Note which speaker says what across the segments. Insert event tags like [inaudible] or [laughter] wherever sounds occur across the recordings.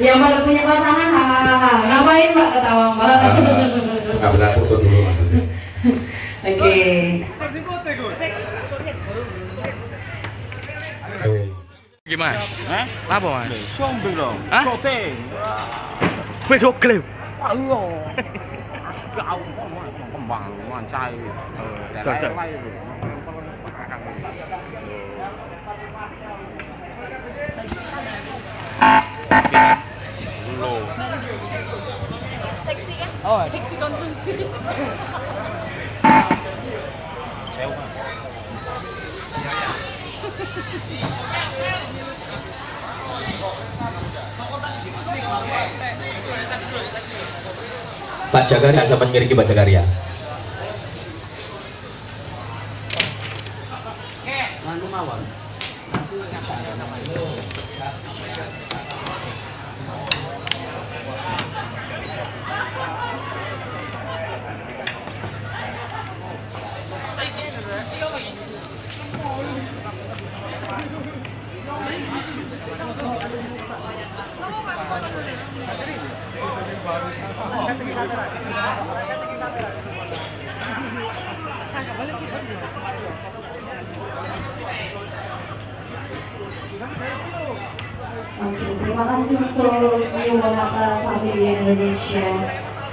Speaker 1: yang pada punya pasangan hahaha ngapain mbak ketawa mbak
Speaker 2: nggak benar foto dulu maksudnya
Speaker 1: oke
Speaker 3: Gimana?
Speaker 4: Hah?
Speaker 3: Apa mas?
Speaker 4: Sombong dong.
Speaker 3: Hah?
Speaker 4: Shooting.
Speaker 3: Video klip.
Speaker 4: Ayo. Kau kembang mancai.
Speaker 3: Cok, cok.
Speaker 4: Oh,
Speaker 5: konsumsi.
Speaker 2: Pak Jagaria sama ngiriki Pak Jagaria
Speaker 1: Oke, terima kasih untuk Yuwanata Family Indonesia.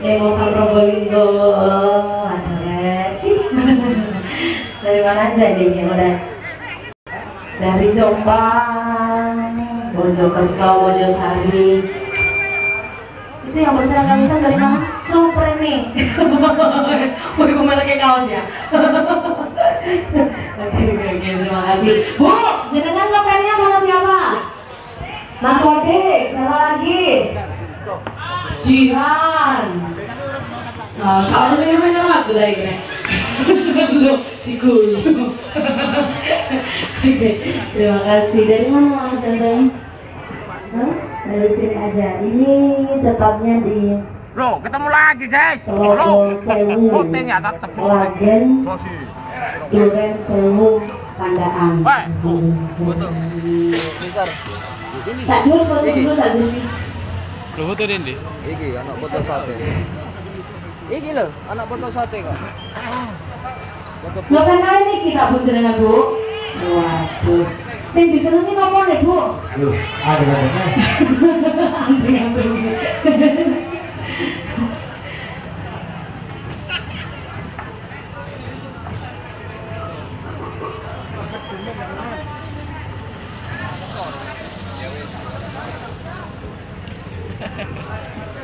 Speaker 1: Demo Probolinggo Ada sih Dari mana aja yang udah Dari Jombang Mojokerto, Mojosari Itu yang bersama kami kan dari mana? Supreme Wih, kok malah kayak kaos ya [laughs] Oke, terima kasih Bu, jenengan lokalnya sama siapa? Mas Wade, siapa lagi? Jihan. Nah, kalau saya main apa aku lagi nih? Belum. [laughs] Oke, terima kasih. Dari mana Mas Dandan? Hah? Dari sini aja. Ini tetapnya di
Speaker 4: Loh, ketemu lagi guys.
Speaker 1: Logo Sewu.
Speaker 4: Shooting ya tetap.
Speaker 1: Lagen Duren Sewu Pandaan.
Speaker 4: Baik.
Speaker 1: Tak jur, foto dulu tak jur.
Speaker 3: Lo foto ini?
Speaker 4: Iki anak foto sate. Iki lho, anak foto sate kok.
Speaker 1: Lo kan kali ini kita pun dengan bu. waduh sing dikenali apa nih bu?
Speaker 2: aduh, ada yang
Speaker 1: [laughs]